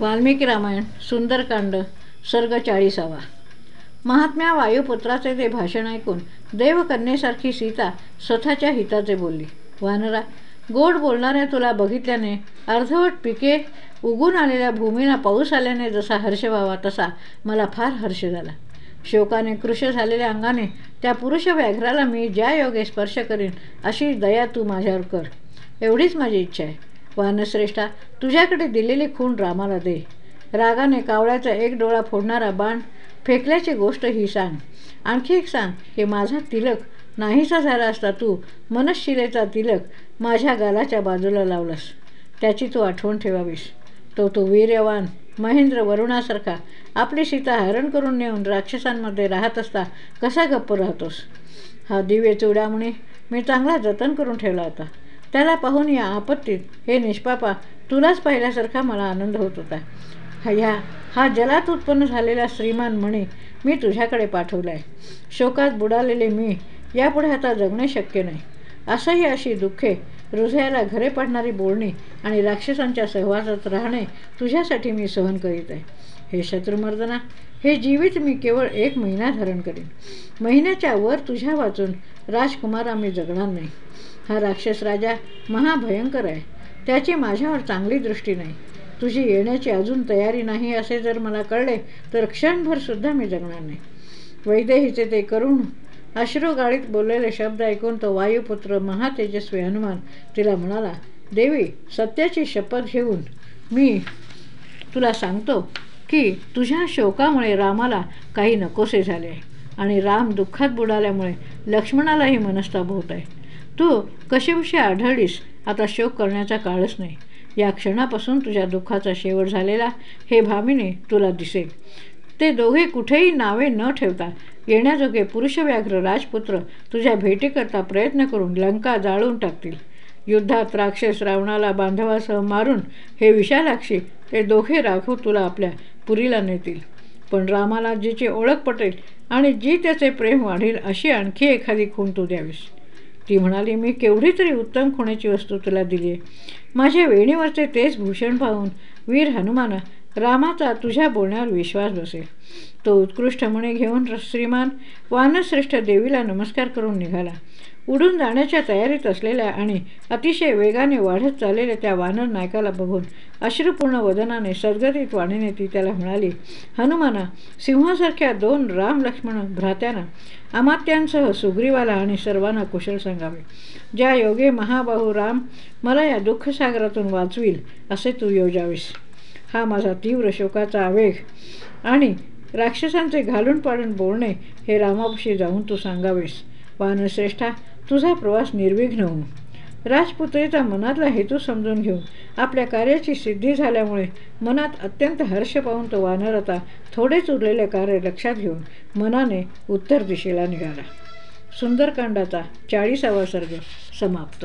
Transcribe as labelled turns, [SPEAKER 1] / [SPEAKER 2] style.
[SPEAKER 1] वाल्मिकी रामायण सुंदरकांड सर्ग चाळीसावा. महात्म्या वायुपुत्राचे ते भाषण ऐकून देवकन्येसारखी सीता स्वतःच्या हिताचे बोलली. वानरा गोड बोलणाऱ्या तुला बघितल्याने अर्धवट पिके उगून आलेल्या भूमीला पाऊस आल्याने जसा हर्ष व्हावा तसा मला फार हर्ष झाला. शोकाने कृश झालेल्या अंगाने त्या पुरुष व्याघ्राला मी ज्या योगे स्पर्श करीन अशी दया तू माझ्यावर कर. एवढीच माझी इच्छा आहे. वानश्रेष्ठा तुझ्याकडे दिलेली खूण रामाला दे. रागाने कावळ्याचा एक डोळा फोडणारा बाण फेकल्याची गोष्ट ही सांग. आणखी एक सांग की माझा तिलक. नाहीसा झाला असता तू मनशिलेचा तिलक माझ्या गालाच्या बाजूला लावलास. त्याची तू आठवण ठेवावीस. तो तो वीर्यवान महेंद्र वरुणासारखा आपली सीता हरण करून नेऊन राक्षसांमध्ये राहत असता कसा गप्प राहतोस? हा दिव्य चुडामुळे मी चांगला जतन करून ठेवला होता. त्याला पाहून या आपत्तीत हे निष्पापा तुलाच पाहिल्यासारखा मला आनंद होत होता. ह्या हा जलात उत्पन्न झालेला श्रीमान म्हणे मी तुझ्याकडे पाठवला आहे शोकात बुडालेले मी यापुढे आता जगणे शक्य नाही. असंही अशी दुःखे हृदयाला घरे पाडणारी बोलणी आणि राक्षसांच्या सहवासात राहणे तुझ्यासाठी मी सहन करीत आहे. हे शत्रुमर्दना हे जीवित मी केवळ एक महिना धारण करीन. महिन्याच्या वर तुझ्या वाचून राजकुमारा मी जगणार नाही. हा राक्षस राजा महाभयंकर आहे. त्याची माझ्यावर चांगली दृष्टी नाही. तुझी येण्याची अजून तयारी नाही असे जर मला कळले तर क्षणभरसुद्धा मी जगणार नाही. वैदेहीचे ते करुण अश्रुगाळीत बोललेले शब्द ऐकून तो वायुपुत्र महातेजस्वी हनुमान तिला म्हणाला देवी सत्याची शपथ घेऊन मी तुला सांगतो की तुझ्या शोकामुळे रामाला काही नकोसे झाले आहे आणि राम दुःखात बुडाल्यामुळे लक्ष्मणालाही मनस्ताप होत आहे. तू कशीबशी आढळलीस? आता शोक करण्याचा काळच नाही. या क्षणापासून तुझ्या दुःखाचा शेवट झालेला हे भामीने तुला दिसेल. ते दोघे कुठेही नावे न ठेवता येण्याजोगे पुरुषव्याघ्र राजपुत्र तुझ्या भेटीकरता प्रयत्न करून लंका जाळून टाकतील. युद्धात राक्षस रावणाला बांधवासह मारून हे विशालाक्षी ते दोघे राघव तुला आपल्या पुरीला नेतील. पण रामाला जिची ओळख पटेल आणि जी त्याचे प्रेम वाढेल अशी आणखी एखादी खून तू द्यावीस. ती म्हणाली मी केवढी तरी उत्तम खुण्याची वस्तू तुला दिली आहे माझ्या वेणीवरचे तेच भूषण पाहून वीर हनुमान रामाचा तुझ्या बोलण्यावर विश्वास बसेल. तो उत्कृष्ट म्हणे घेऊन श्रीमान वानश्रेष्ठ देवीला नमस्कार करून निघाला. उडून जाण्याच्या तयारीत असलेल्या आणि अतिशय वेगाने वाढत चाललेल्या त्या वानर नायकाला बघून अश्रुपूर्ण वदनाने सद्गतीत वाणीने ती त्याला म्हणाली हनुमाना सिंहासारख्या दोन राम लक्ष्मण भ्रात्यांना अमात्यांसह सुग्रीवाला आणि सर्वांना कुशल सांगावे. ज्या योगे महाबाहू राम मला या दुःखसागरातून वाचवील असे तू योजावीस. हा माझा तीव्र शोकाचा आवेग. आणि राक्षसांचे घालून पाडून बोलणे हे रामापाशी जाऊन तू सांगावेस. वानश्रेष्ठा तुझा प्रवास निर्विघ्न हो राजपुत्रीचा मनातला हेतू समजून घेऊन आपल्या कार्याची सिद्धी झाल्यामुळे मनात अत्यंत हर्ष पाहून तो वानर आता थोडेच उरलेले कार्य लक्षात घेऊन मनाने उत्तर दिशेला निघाला. सुंदरकांडाचा चाळीसावा सर्ग समाप्त.